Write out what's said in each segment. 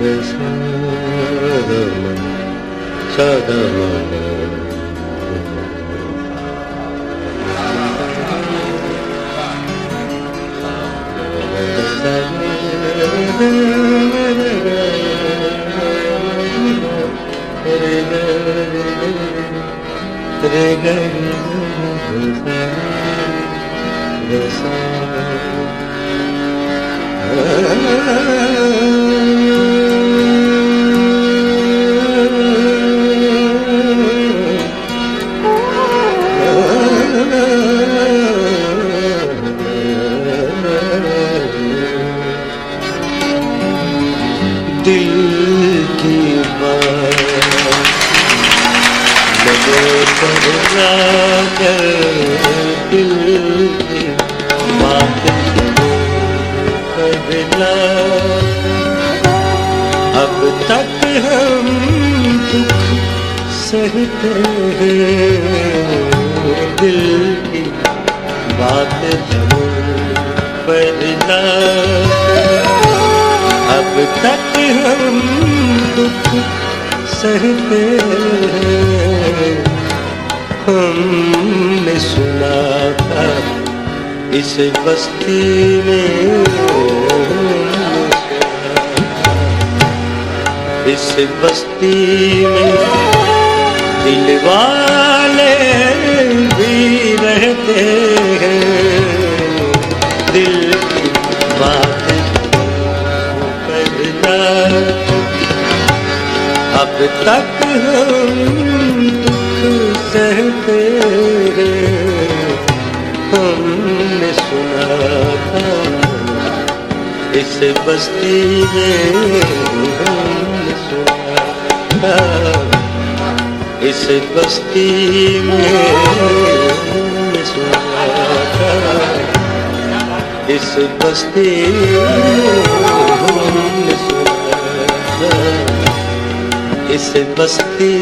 दिल दिल की बात बदला अब तक हम दुख सहते हैं। हमने सुना था इस बस्ती में इस बस्ती में दिल वाले भी रहते हैं। दिल बात करना। अब तक हम दुख सहते हैं। हमने सुना था इस बस्ती में हमने सुना था। इस बस्ती में इस बस्ती में इस बस्ती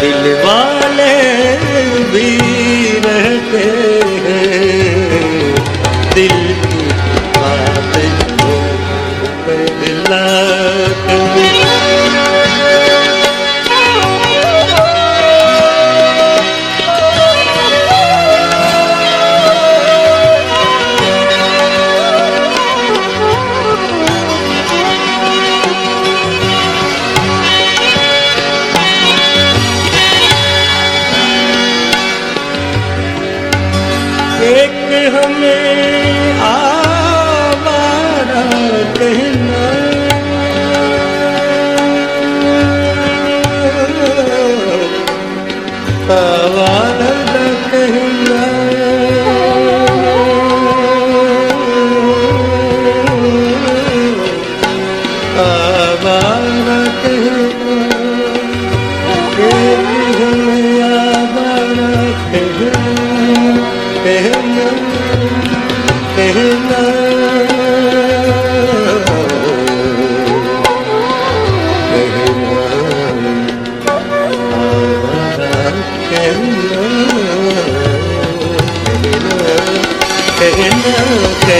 दिल वाले भी रहते हैं। दिल की बात को बदला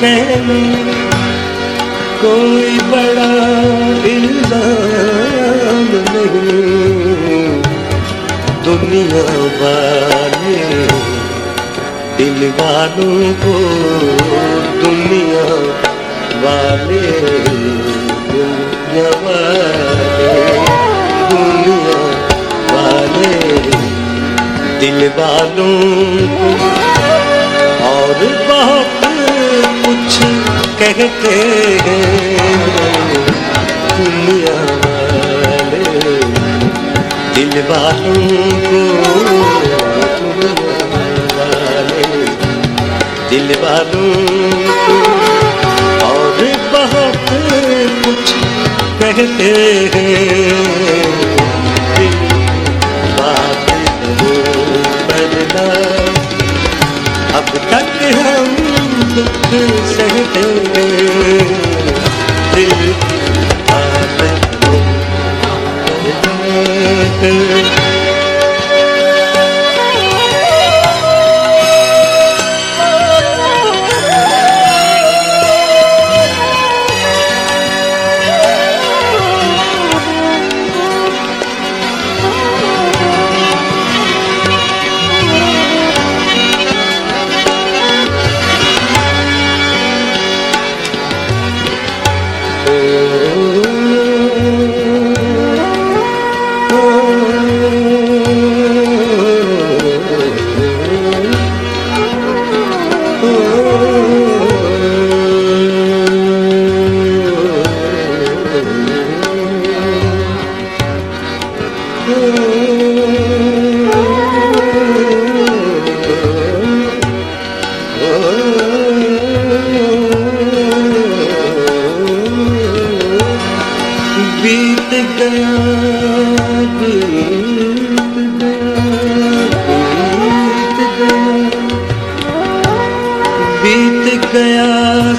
कहना कोई बड़ा इल्ज़ाम नहीं। दुनिया वाले दिल वालों को दुनिया वाले दिल दुनिया वाले दुनिया वाले दिल वालों को और बहुत कुछ कहते हैं वाले। दिल वालों को वाले। दिल वालों को और बहुत कुछ कहते हैं। बात अब तक हम दुख सहते दिल की बात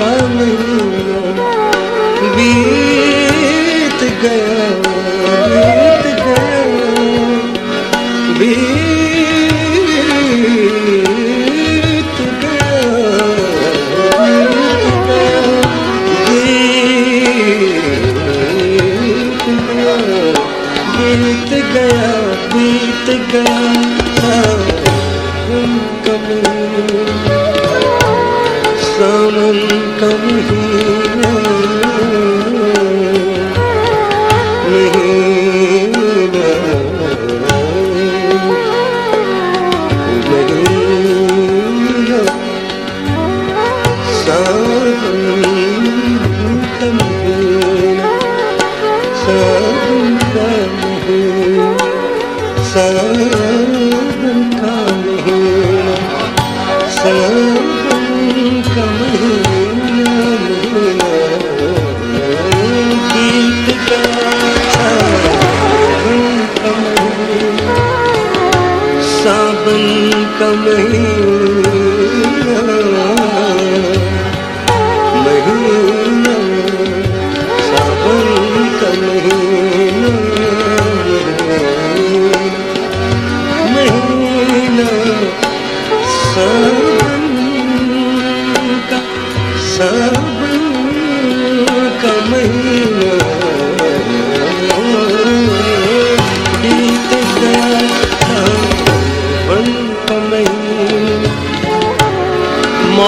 गया गया बीत गया बीत गया बीत गया। का महीना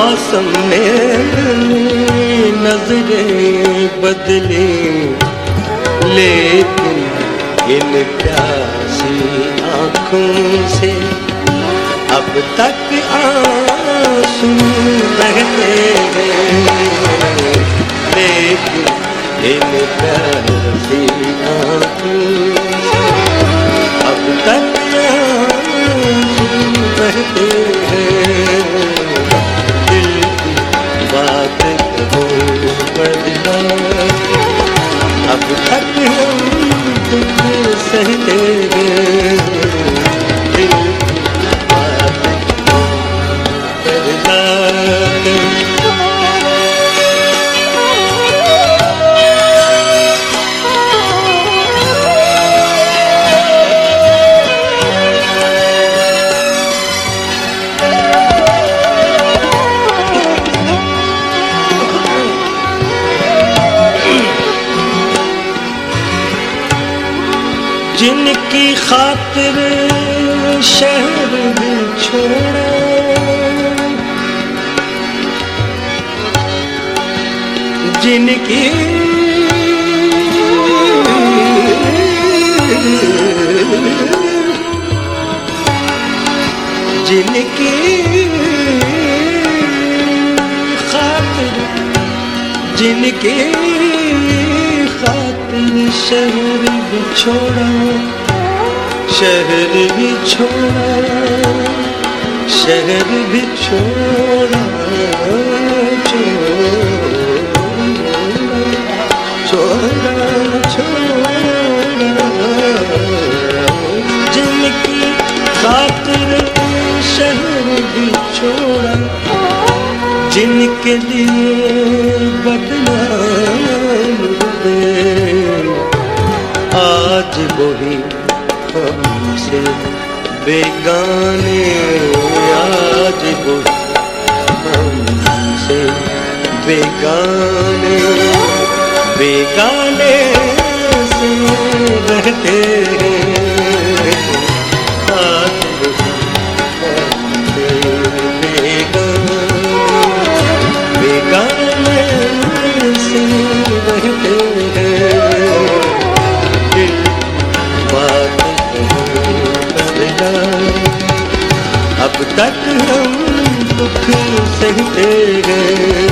मौसम में नज़रें बदले, लेकिन इन प्यासी आँखों से अब तक आँसू बहते हैं। लेकिन इन प्यासी आँखों से अब तक आँसू बहते जिनकी खातिर शहर भी छोड़ा जिनकी जिनकी खातिर जिनकी खातिर शहर भी छोड़ा। शहर भी छोड़ा। शहर भी छोड़ा छोड़ा। छोड़ा जिनकी खातिर शहर भी जिनके लिए बदनाम आज वही हमसे बेगाने आज वही हमसे बेगाने बेगाने से रहते हैं अब तक हम दुख सहते गए।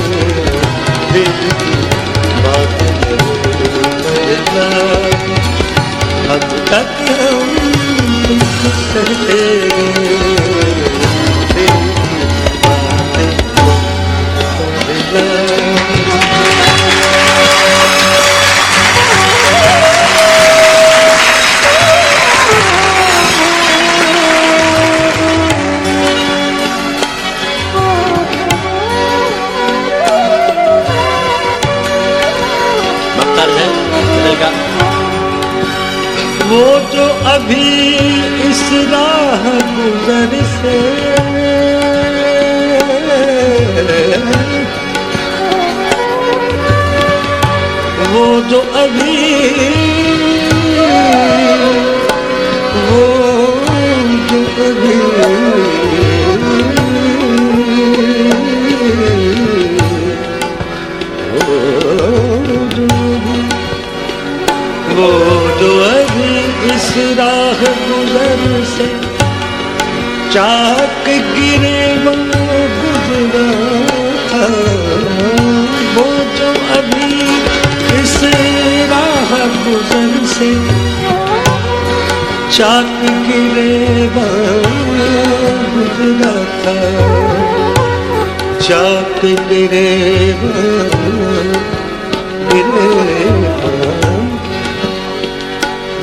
अब तक हम दुख सहते हैं अभी इस राह गुजर से। वो जो अभी गुजर से चाक गिरे वो गुजरा था। वो जो अभी इस राह गुजर से चाक गिरे वो गुजरा था। चाक गिरे गिरे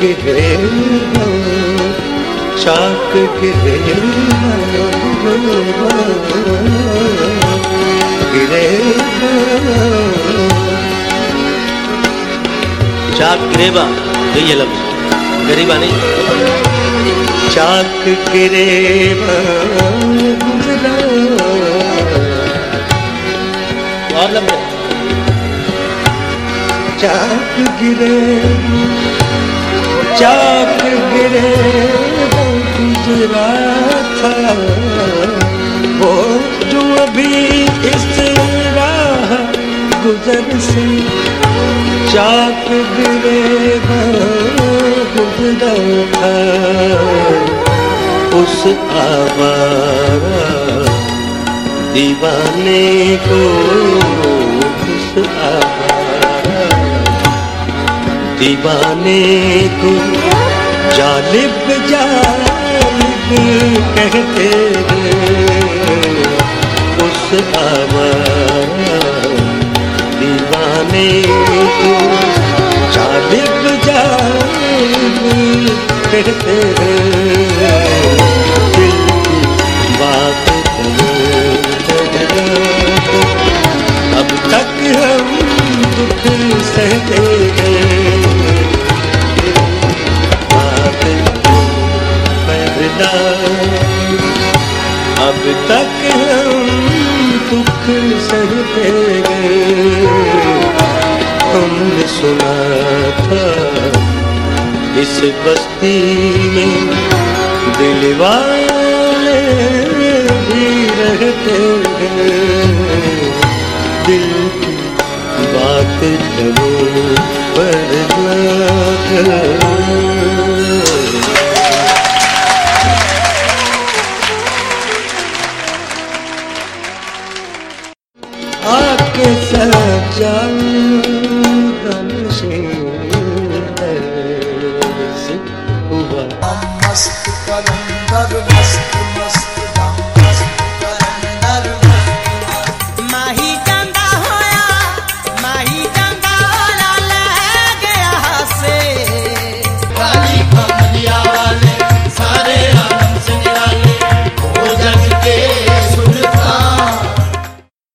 गिरे चाक गिरे गिरे चाक गिरेबा तो ये लफ्ज गरीबा नहीं। चाक गिरे गुजरा और लफ्ज चाक गिरे चाक गिरे। था। वो जो अभी इस राह गुजर से चाक गिरे गुजरा था। उस आवारा दीवाने को उस आवारा दीवाने को जालिब जालिब कहते उस आवारा दीवाने को जालिब जालिब कहते बात अब तक हम दुख सहते हैं। पहला अब तक हम दुख सहते हैं हमने सुना था इस बस्ती में दिल वाले भी रहते हैं। दिल की बात करो पर ना आके सजान से हुआ। मस्त कलंदर मस्त मस्त।